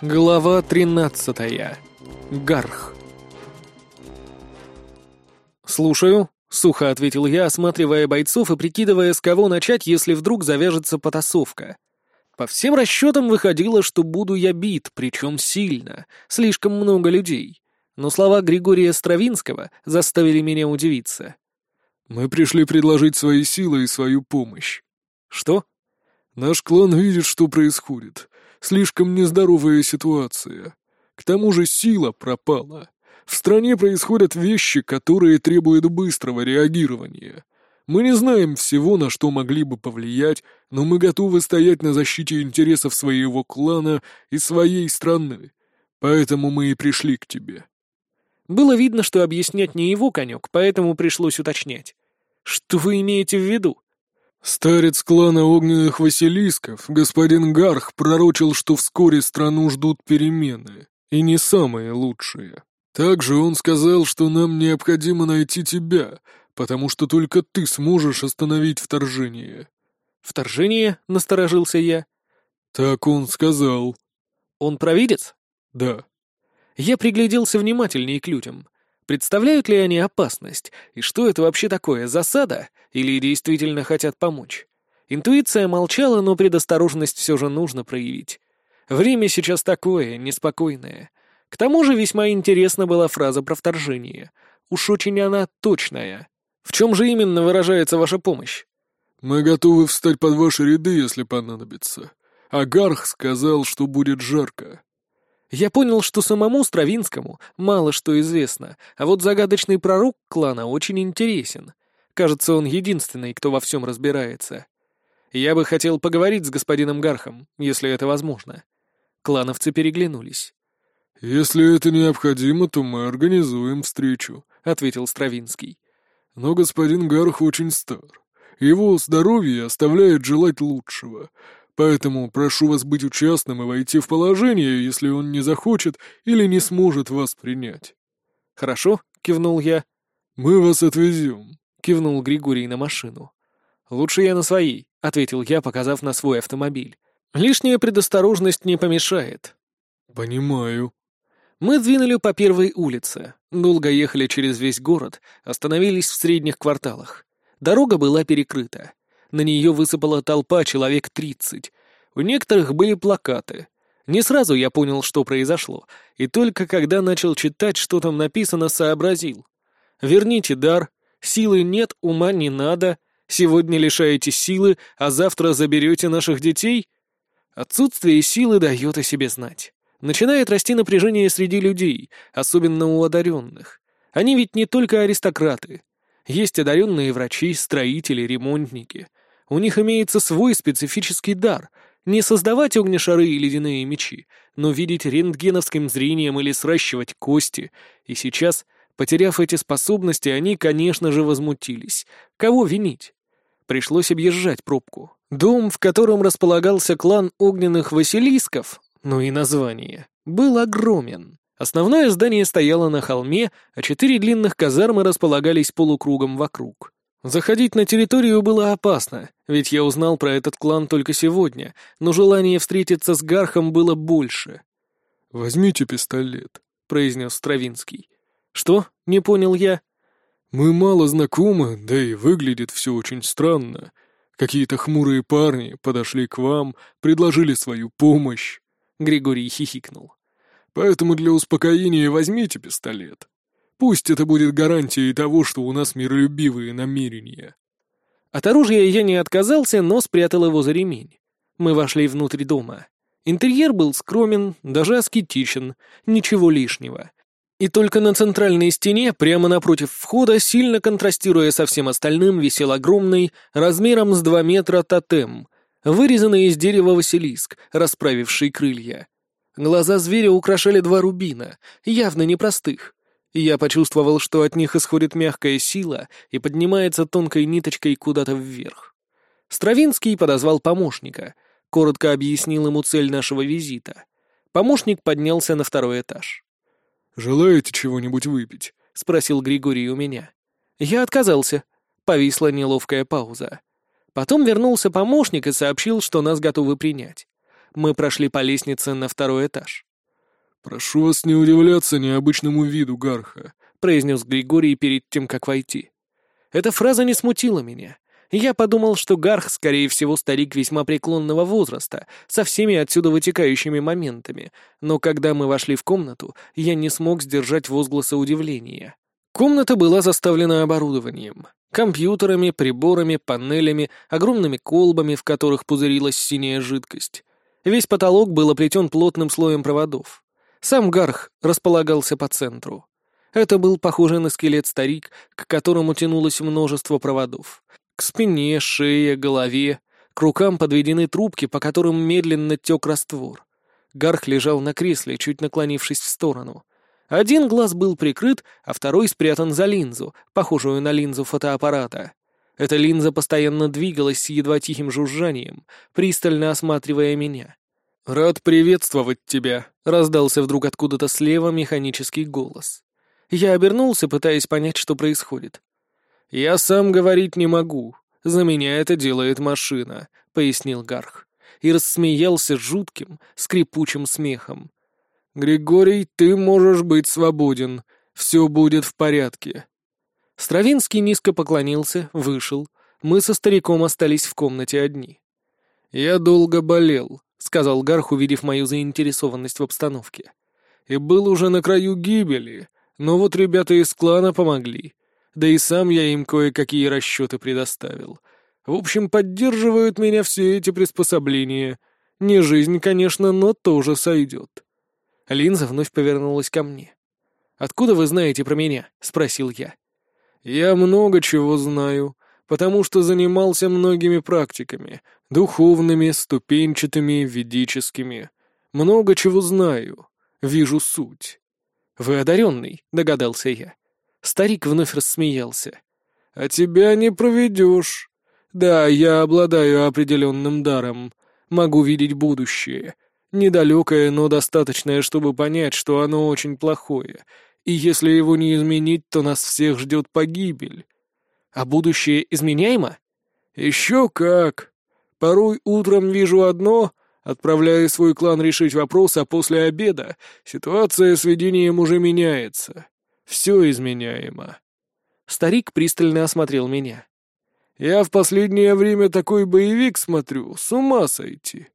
Глава 13. Гарх. «Слушаю», — сухо ответил я, осматривая бойцов и прикидывая, с кого начать, если вдруг завяжется потасовка. По всем расчетам выходило, что буду я бит, причем сильно, слишком много людей. Но слова Григория Стравинского заставили меня удивиться. «Мы пришли предложить свои силы и свою помощь». «Что?» «Наш клан видит, что происходит. Слишком нездоровая ситуация. К тому же сила пропала. В стране происходят вещи, которые требуют быстрого реагирования. Мы не знаем всего, на что могли бы повлиять, но мы готовы стоять на защите интересов своего клана и своей страны. Поэтому мы и пришли к тебе». Было видно, что объяснять не его конек, поэтому пришлось уточнять. «Что вы имеете в виду?» Старец клана огненных Василисков, господин Гарх, пророчил, что вскоре страну ждут перемены, и не самые лучшие. Также он сказал, что нам необходимо найти тебя, потому что только ты сможешь остановить вторжение. «Вторжение?» — насторожился я. «Так он сказал». «Он провидец?» «Да». Я пригляделся внимательнее к людям. Представляют ли они опасность? И что это вообще такое, засада? Или действительно хотят помочь? Интуиция молчала, но предосторожность все же нужно проявить. Время сейчас такое, неспокойное. К тому же весьма интересна была фраза про вторжение. Уж очень она точная. В чем же именно выражается ваша помощь? «Мы готовы встать под ваши ряды, если понадобится. Агарх сказал, что будет жарко. Я понял, что самому Стравинскому мало что известно, а вот загадочный пророк клана очень интересен. Кажется, он единственный, кто во всем разбирается. Я бы хотел поговорить с господином Гархом, если это возможно. Клановцы переглянулись. «Если это необходимо, то мы организуем встречу», — ответил Стравинский. «Но господин Гарх очень стар. Его здоровье оставляет желать лучшего, Поэтому прошу вас быть участным и войти в положение, если он не захочет или не сможет вас принять». «Хорошо», — кивнул я. «Мы вас отвезем», — кивнул Григорий на машину. «Лучше я на своей», — ответил я, показав на свой автомобиль. «Лишняя предосторожность не помешает». «Понимаю». Мы двинули по первой улице, долго ехали через весь город, остановились в средних кварталах. Дорога была перекрыта. На нее высыпала толпа человек тридцать. У некоторых были плакаты. Не сразу я понял, что произошло, и только когда начал читать, что там написано, сообразил. «Верните дар, силы нет, ума не надо, сегодня лишаете силы, а завтра заберете наших детей?» Отсутствие силы дает о себе знать. Начинает расти напряжение среди людей, особенно у одаренных. Они ведь не только аристократы. Есть одаренные врачи, строители, ремонтники. У них имеется свой специфический дар — не создавать огнешары и ледяные мечи, но видеть рентгеновским зрением или сращивать кости. И сейчас, потеряв эти способности, они, конечно же, возмутились. Кого винить? Пришлось объезжать пробку. Дом, в котором располагался клан огненных Василисков, ну и название, был огромен. Основное здание стояло на холме, а четыре длинных казармы располагались полукругом вокруг. Заходить на территорию было опасно, ведь я узнал про этот клан только сегодня, но желание встретиться с Гархом было больше. «Возьмите пистолет», — произнес Стравинский. «Что?» — не понял я. «Мы мало знакомы, да и выглядит все очень странно. Какие-то хмурые парни подошли к вам, предложили свою помощь». Григорий хихикнул. «Поэтому для успокоения возьмите пистолет. Пусть это будет гарантией того, что у нас миролюбивые намерения. От оружия я не отказался, но спрятал его за ремень. Мы вошли внутрь дома. Интерьер был скромен, даже аскетичен, ничего лишнего. И только на центральной стене, прямо напротив входа, сильно контрастируя со всем остальным, висел огромный, размером с два метра тотем, вырезанный из дерева Василиск, расправивший крылья. Глаза зверя украшали два рубина, явно непростых и я почувствовал, что от них исходит мягкая сила и поднимается тонкой ниточкой куда-то вверх. Стравинский подозвал помощника, коротко объяснил ему цель нашего визита. Помощник поднялся на второй этаж. «Желаете чего-нибудь выпить?» — спросил Григорий у меня. Я отказался. Повисла неловкая пауза. Потом вернулся помощник и сообщил, что нас готовы принять. Мы прошли по лестнице на второй этаж. «Прошу вас не удивляться необычному виду Гарха», — произнес Григорий перед тем, как войти. Эта фраза не смутила меня. Я подумал, что Гарх, скорее всего, старик весьма преклонного возраста, со всеми отсюда вытекающими моментами, но когда мы вошли в комнату, я не смог сдержать возгласа удивления. Комната была заставлена оборудованием. Компьютерами, приборами, панелями, огромными колбами, в которых пузырилась синяя жидкость. Весь потолок был оплетен плотным слоем проводов. Сам Гарх располагался по центру. Это был похожий на скелет старик, к которому тянулось множество проводов. К спине, шее, голове, к рукам подведены трубки, по которым медленно тек раствор. Гарх лежал на кресле, чуть наклонившись в сторону. Один глаз был прикрыт, а второй спрятан за линзу, похожую на линзу фотоаппарата. Эта линза постоянно двигалась с едва тихим жужжанием, пристально осматривая меня. «Рад приветствовать тебя», — раздался вдруг откуда-то слева механический голос. Я обернулся, пытаясь понять, что происходит. «Я сам говорить не могу. За меня это делает машина», — пояснил Гарх. И рассмеялся жутким, скрипучим смехом. «Григорий, ты можешь быть свободен. Все будет в порядке». Стравинский низко поклонился, вышел. Мы со стариком остались в комнате одни. «Я долго болел», — сказал Гарх, увидев мою заинтересованность в обстановке. «И был уже на краю гибели, но вот ребята из клана помогли. Да и сам я им кое-какие расчеты предоставил. В общем, поддерживают меня все эти приспособления. Не жизнь, конечно, но тоже сойдет». Линза вновь повернулась ко мне. «Откуда вы знаете про меня?» — спросил я. «Я много чего знаю, потому что занимался многими практиками, духовными, ступенчатыми, ведическими. Много чего знаю, вижу суть». «Вы одаренный», — догадался я. Старик вновь рассмеялся. «А тебя не проведешь. Да, я обладаю определенным даром. Могу видеть будущее. Недалекое, но достаточное, чтобы понять, что оно очень плохое, и если его не изменить, то нас всех ждет погибель. А будущее изменяемо? Еще как. Порой утром вижу одно, отправляю свой клан решить вопрос, а после обеда ситуация с ведением уже меняется. Все изменяемо. Старик пристально осмотрел меня. Я в последнее время такой боевик смотрю, с ума сойти.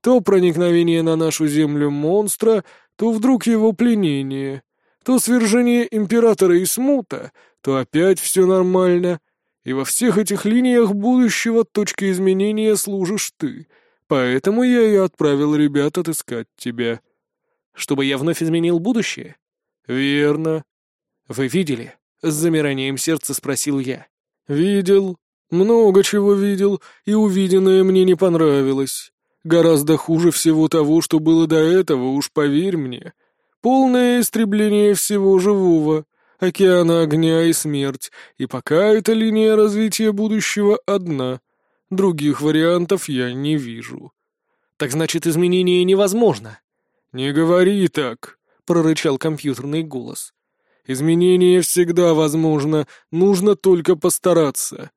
То проникновение на нашу землю монстра, то вдруг его пленение, то свержение императора и смута, то опять все нормально. И во всех этих линиях будущего точки изменения служишь ты. Поэтому я и отправил ребят отыскать тебя. Чтобы я вновь изменил будущее? Верно. Вы видели? С замиранием сердца спросил я. Видел. Много чего видел, и увиденное мне не понравилось. Гораздо хуже всего того, что было до этого, уж поверь мне. Полное истребление всего живого, океана огня и смерть, и пока эта линия развития будущего одна. Других вариантов я не вижу. Так значит, изменение невозможно? Не говори так, прорычал компьютерный голос. Изменение всегда возможно, нужно только постараться.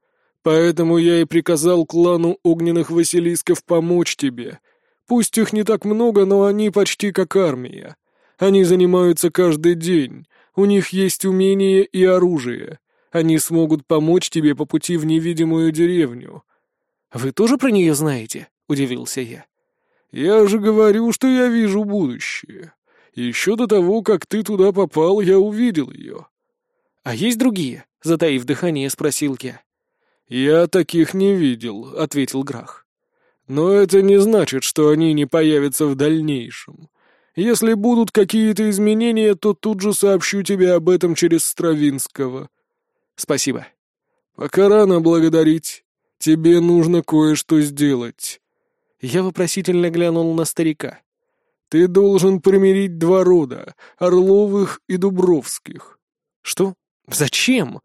Поэтому я и приказал клану огненных Василисков помочь тебе. Пусть их не так много, но они почти как армия. Они занимаются каждый день. У них есть умения и оружие. Они смогут помочь тебе по пути в невидимую деревню». «Вы тоже про нее знаете?» — удивился я. «Я же говорю, что я вижу будущее. Еще до того, как ты туда попал, я увидел ее». «А есть другие?» — затаив дыхание, спросил я. «Я таких не видел», — ответил Грах. «Но это не значит, что они не появятся в дальнейшем. Если будут какие-то изменения, то тут же сообщу тебе об этом через Стравинского». «Спасибо». «Пока рано благодарить. Тебе нужно кое-что сделать». Я вопросительно глянул на старика. «Ты должен примирить два рода — Орловых и Дубровских». «Что? Зачем?»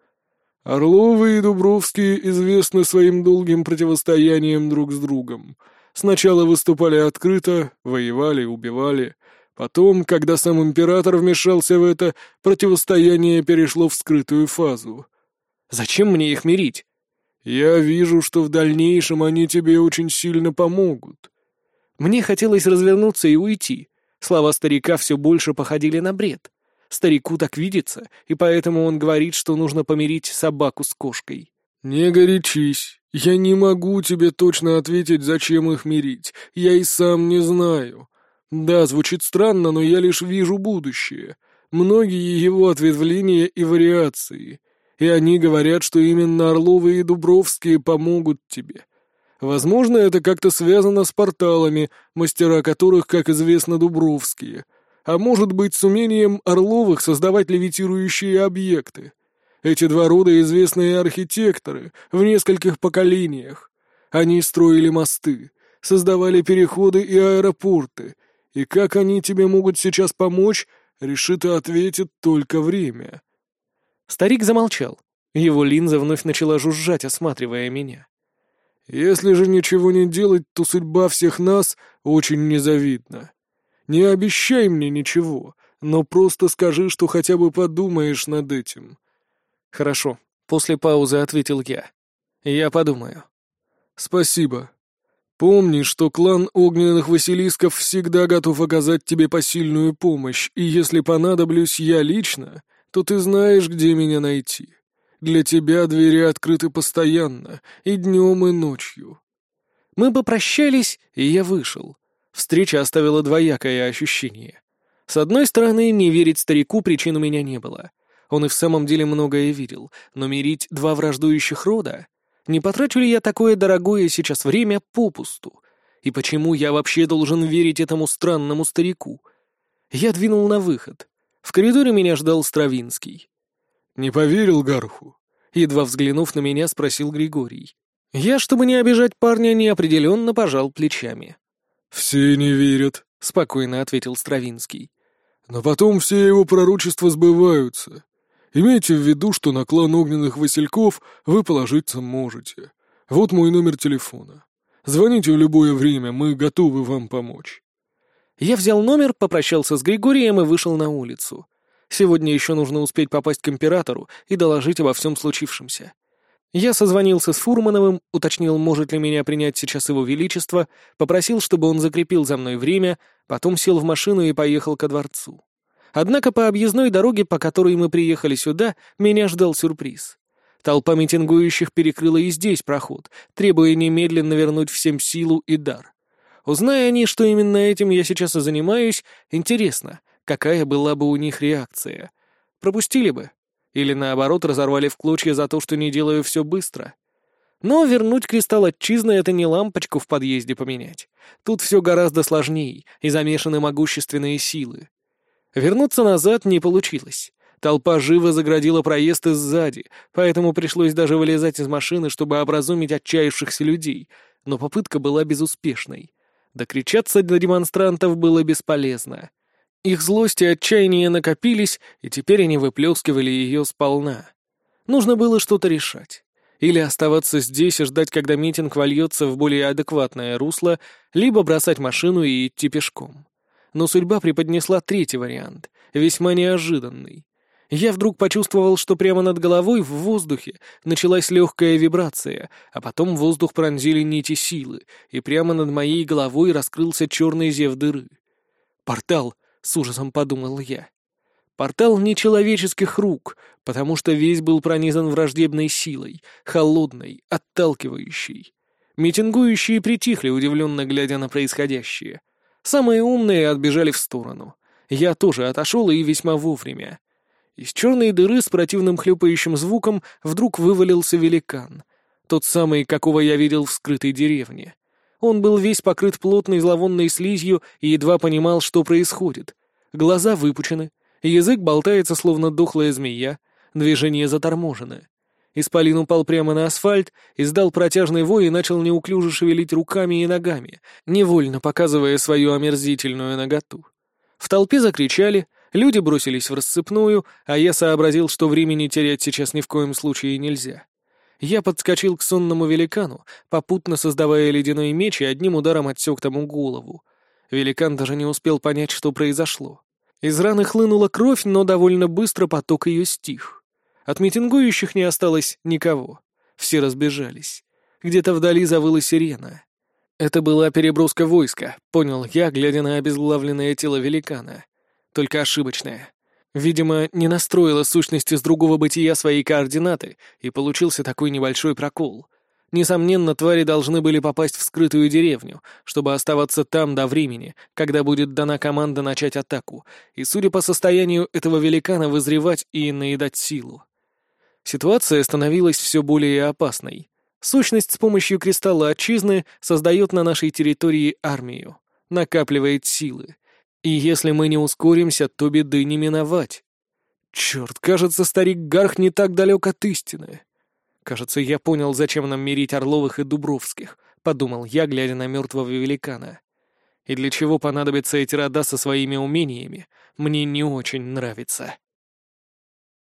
Орловы и Дубровские известны своим долгим противостоянием друг с другом. Сначала выступали открыто, воевали, убивали. Потом, когда сам император вмешался в это, противостояние перешло в скрытую фазу. «Зачем мне их мирить?» «Я вижу, что в дальнейшем они тебе очень сильно помогут». Мне хотелось развернуться и уйти. Слова старика все больше походили на бред. Старику так видится, и поэтому он говорит, что нужно помирить собаку с кошкой. «Не горячись. Я не могу тебе точно ответить, зачем их мирить. Я и сам не знаю. Да, звучит странно, но я лишь вижу будущее. Многие его ответвления и вариации. И они говорят, что именно Орловы и Дубровские помогут тебе. Возможно, это как-то связано с порталами, мастера которых, как известно, Дубровские. А может быть, с умением Орловых создавать левитирующие объекты. Эти два рода известные архитекторы в нескольких поколениях. Они строили мосты, создавали переходы и аэропорты. И как они тебе могут сейчас помочь, решит и ответит только время. Старик замолчал. Его линза вновь начала жужжать, осматривая меня. Если же ничего не делать, то судьба всех нас очень незавидна. Не обещай мне ничего, но просто скажи, что хотя бы подумаешь над этим. Хорошо, после паузы ответил я. Я подумаю. Спасибо. Помни, что клан огненных Василисков всегда готов оказать тебе посильную помощь, и если понадоблюсь я лично, то ты знаешь, где меня найти. Для тебя двери открыты постоянно, и днем, и ночью». Мы попрощались, и я вышел. Встреча оставила двоякое ощущение. С одной стороны, не верить старику причин у меня не было. Он и в самом деле многое видел, но мирить два враждующих рода? Не потрачу ли я такое дорогое сейчас время попусту? И почему я вообще должен верить этому странному старику? Я двинул на выход. В коридоре меня ждал Стравинский. «Не поверил Гарху?» Едва взглянув на меня, спросил Григорий. Я, чтобы не обижать парня, неопределенно пожал плечами. «Все не верят», — спокойно ответил Стравинский. «Но потом все его пророчества сбываются. Имейте в виду, что на клан огненных васильков вы положиться можете. Вот мой номер телефона. Звоните в любое время, мы готовы вам помочь». Я взял номер, попрощался с Григорием и вышел на улицу. Сегодня еще нужно успеть попасть к императору и доложить обо всем случившемся. Я созвонился с Фурмановым, уточнил, может ли меня принять сейчас его величество, попросил, чтобы он закрепил за мной время, потом сел в машину и поехал ко дворцу. Однако по объездной дороге, по которой мы приехали сюда, меня ждал сюрприз. Толпа митингующих перекрыла и здесь проход, требуя немедленно вернуть всем силу и дар. Узная они, что именно этим я сейчас и занимаюсь, интересно, какая была бы у них реакция. Пропустили бы? Или наоборот разорвали в клочья за то, что не делаю все быстро? Но вернуть кристалл отчизны — это не лампочку в подъезде поменять. Тут все гораздо сложнее, и замешаны могущественные силы. Вернуться назад не получилось. Толпа живо заградила проезд сзади, поэтому пришлось даже вылезать из машины, чтобы образумить отчаявшихся людей, но попытка была безуспешной. Докричаться до демонстрантов было бесполезно. Их злость и отчаяние накопились, и теперь они выплескивали ее сполна. Нужно было что-то решать. Или оставаться здесь и ждать, когда митинг вольется в более адекватное русло, либо бросать машину и идти пешком. Но судьба преподнесла третий вариант, весьма неожиданный. Я вдруг почувствовал, что прямо над головой в воздухе началась легкая вибрация, а потом воздух пронзили нити силы, и прямо над моей головой раскрылся черный зев дыры. «Портал!» — с ужасом подумал я. Портал нечеловеческих рук, потому что весь был пронизан враждебной силой, холодной, отталкивающей. Митингующие притихли, удивленно глядя на происходящее. Самые умные отбежали в сторону. Я тоже отошел и весьма вовремя. Из черной дыры с противным хлюпающим звуком вдруг вывалился великан. Тот самый, какого я видел в скрытой деревне. Он был весь покрыт плотной зловонной слизью и едва понимал, что происходит. Глаза выпучены, язык болтается, словно дохлая змея, движение заторможено. Исполин упал прямо на асфальт, издал протяжный вой и начал неуклюже шевелить руками и ногами, невольно показывая свою омерзительную наготу. В толпе закричали, Люди бросились в рассыпную, а я сообразил, что времени терять сейчас ни в коем случае нельзя. Я подскочил к сонному великану, попутно создавая ледяной меч и одним ударом отсек тому голову. Великан даже не успел понять, что произошло. Из раны хлынула кровь, но довольно быстро поток ее стих. От митингующих не осталось никого. Все разбежались. Где-то вдали завыла сирена. Это была переброска войска, понял я, глядя на обезглавленное тело великана. Только ошибочное. Видимо, не настроила сущность из другого бытия свои координаты, и получился такой небольшой прокол. Несомненно, твари должны были попасть в скрытую деревню, чтобы оставаться там до времени, когда будет дана команда начать атаку, и, судя по состоянию этого великана, вызревать и наедать силу. Ситуация становилась все более опасной. Сущность с помощью кристалла отчизны создает на нашей территории армию, накапливает силы. И если мы не ускоримся, то беды не миновать. Черт, кажется, старик Гарх не так далек от истины. Кажется, я понял, зачем нам мирить Орловых и Дубровских, подумал я, глядя на мертвого великана. И для чего понадобятся эти рода со своими умениями, мне не очень нравится.